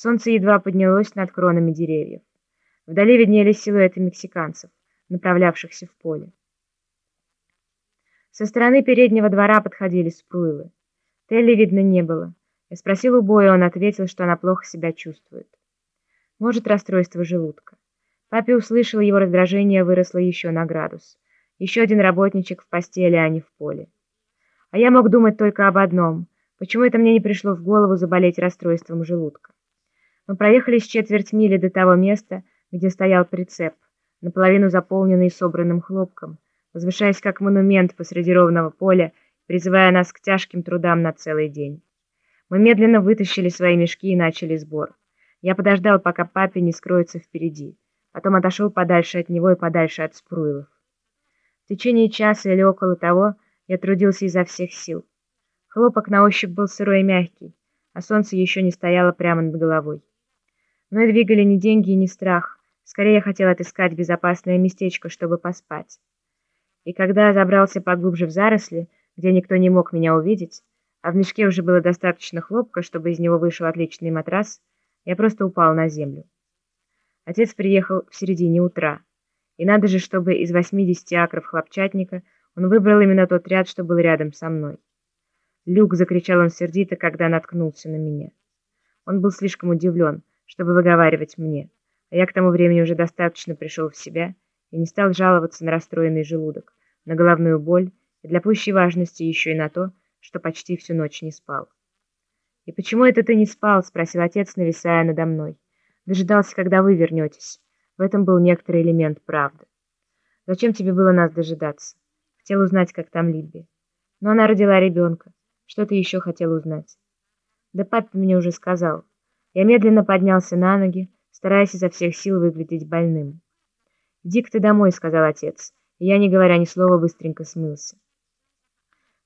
Солнце едва поднялось над кронами деревьев. Вдали виднелись силуэты мексиканцев, направлявшихся в поле. Со стороны переднего двора подходили спруилы. Телли видно не было. Я спросил у Боя, он ответил, что она плохо себя чувствует. Может, расстройство желудка. Папе услышал, его раздражение выросло еще на градус. Еще один работничек в постели, а не в поле. А я мог думать только об одном. Почему это мне не пришло в голову заболеть расстройством желудка? Мы проехали с четверть мили до того места, где стоял прицеп, наполовину заполненный собранным хлопком, возвышаясь как монумент посреди ровного поля, призывая нас к тяжким трудам на целый день. Мы медленно вытащили свои мешки и начали сбор. Я подождал, пока папе не скроется впереди. Потом отошел подальше от него и подальше от спруилов. В течение часа или около того я трудился изо всех сил. Хлопок на ощупь был сырой и мягкий, а солнце еще не стояло прямо над головой. Но двигали не деньги и не страх. Скорее я хотел отыскать безопасное местечко, чтобы поспать. И когда забрался поглубже в заросли, где никто не мог меня увидеть, а в мешке уже было достаточно хлопка, чтобы из него вышел отличный матрас, я просто упал на землю. Отец приехал в середине утра. И надо же, чтобы из 80 акров хлопчатника он выбрал именно тот ряд, что был рядом со мной. «Люк!» — закричал он сердито, когда наткнулся на меня. Он был слишком удивлен, чтобы выговаривать мне, а я к тому времени уже достаточно пришел в себя и не стал жаловаться на расстроенный желудок, на головную боль и для пущей важности еще и на то, что почти всю ночь не спал. «И почему это ты не спал?» — спросил отец, нависая надо мной. «Дожидался, когда вы вернетесь. В этом был некоторый элемент правды. Зачем тебе было нас дожидаться? Хотел узнать, как там Либби. Но она родила ребенка. Что ты еще хотел узнать?» «Да папа мне уже сказал». Я медленно поднялся на ноги, стараясь изо всех сил выглядеть больным. «Иди-ка ты домой», — сказал отец, и я, не говоря ни слова, быстренько смылся.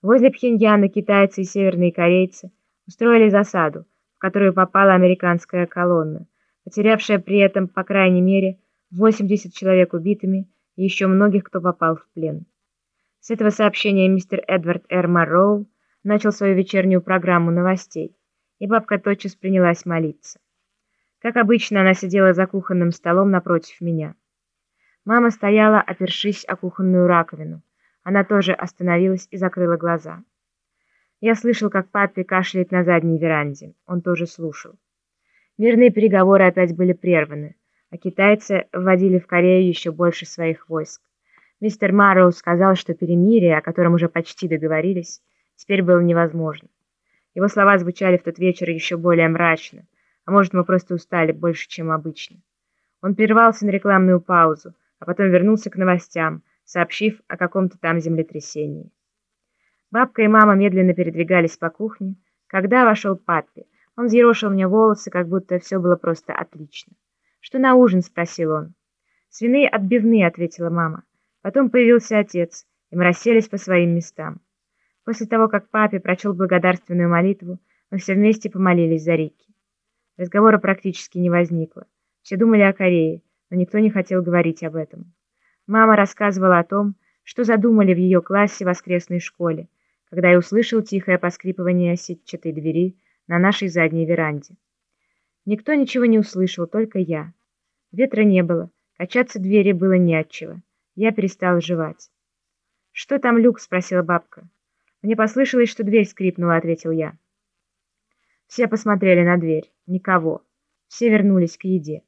Возле Пхеньяна китайцы и северные корейцы устроили засаду, в которую попала американская колонна, потерявшая при этом, по крайней мере, 80 человек убитыми и еще многих, кто попал в плен. С этого сообщения мистер Эдвард Р. Марроу начал свою вечернюю программу новостей, и бабка тотчас принялась молиться. Как обычно, она сидела за кухонным столом напротив меня. Мама стояла, опершись о кухонную раковину. Она тоже остановилась и закрыла глаза. Я слышал, как папе кашляет на задней веранде. Он тоже слушал. Мирные переговоры опять были прерваны, а китайцы вводили в Корею еще больше своих войск. Мистер Марроу сказал, что перемирие, о котором уже почти договорились, теперь было невозможно. Его слова звучали в тот вечер еще более мрачно, а может, мы просто устали больше, чем обычно. Он прервался на рекламную паузу, а потом вернулся к новостям, сообщив о каком-то там землетрясении. Бабка и мама медленно передвигались по кухне, когда вошел папе. Он взъерошил мне волосы, как будто все было просто отлично. «Что на ужин?» — спросил он. «Свиные отбивные», — ответила мама. Потом появился отец, и мы расселись по своим местам. После того, как папе прочел благодарственную молитву, мы все вместе помолились за Рикки. Разговора практически не возникло. Все думали о Корее, но никто не хотел говорить об этом. Мама рассказывала о том, что задумали в ее классе в воскресной школе, когда я услышал тихое поскрипывание сетчатой двери на нашей задней веранде. Никто ничего не услышал, только я. Ветра не было, качаться двери было не отчего. Я перестал жевать. «Что там, Люк?» — спросила бабка. «Мне послышалось, что дверь скрипнула», — ответил я. Все посмотрели на дверь. Никого. Все вернулись к еде.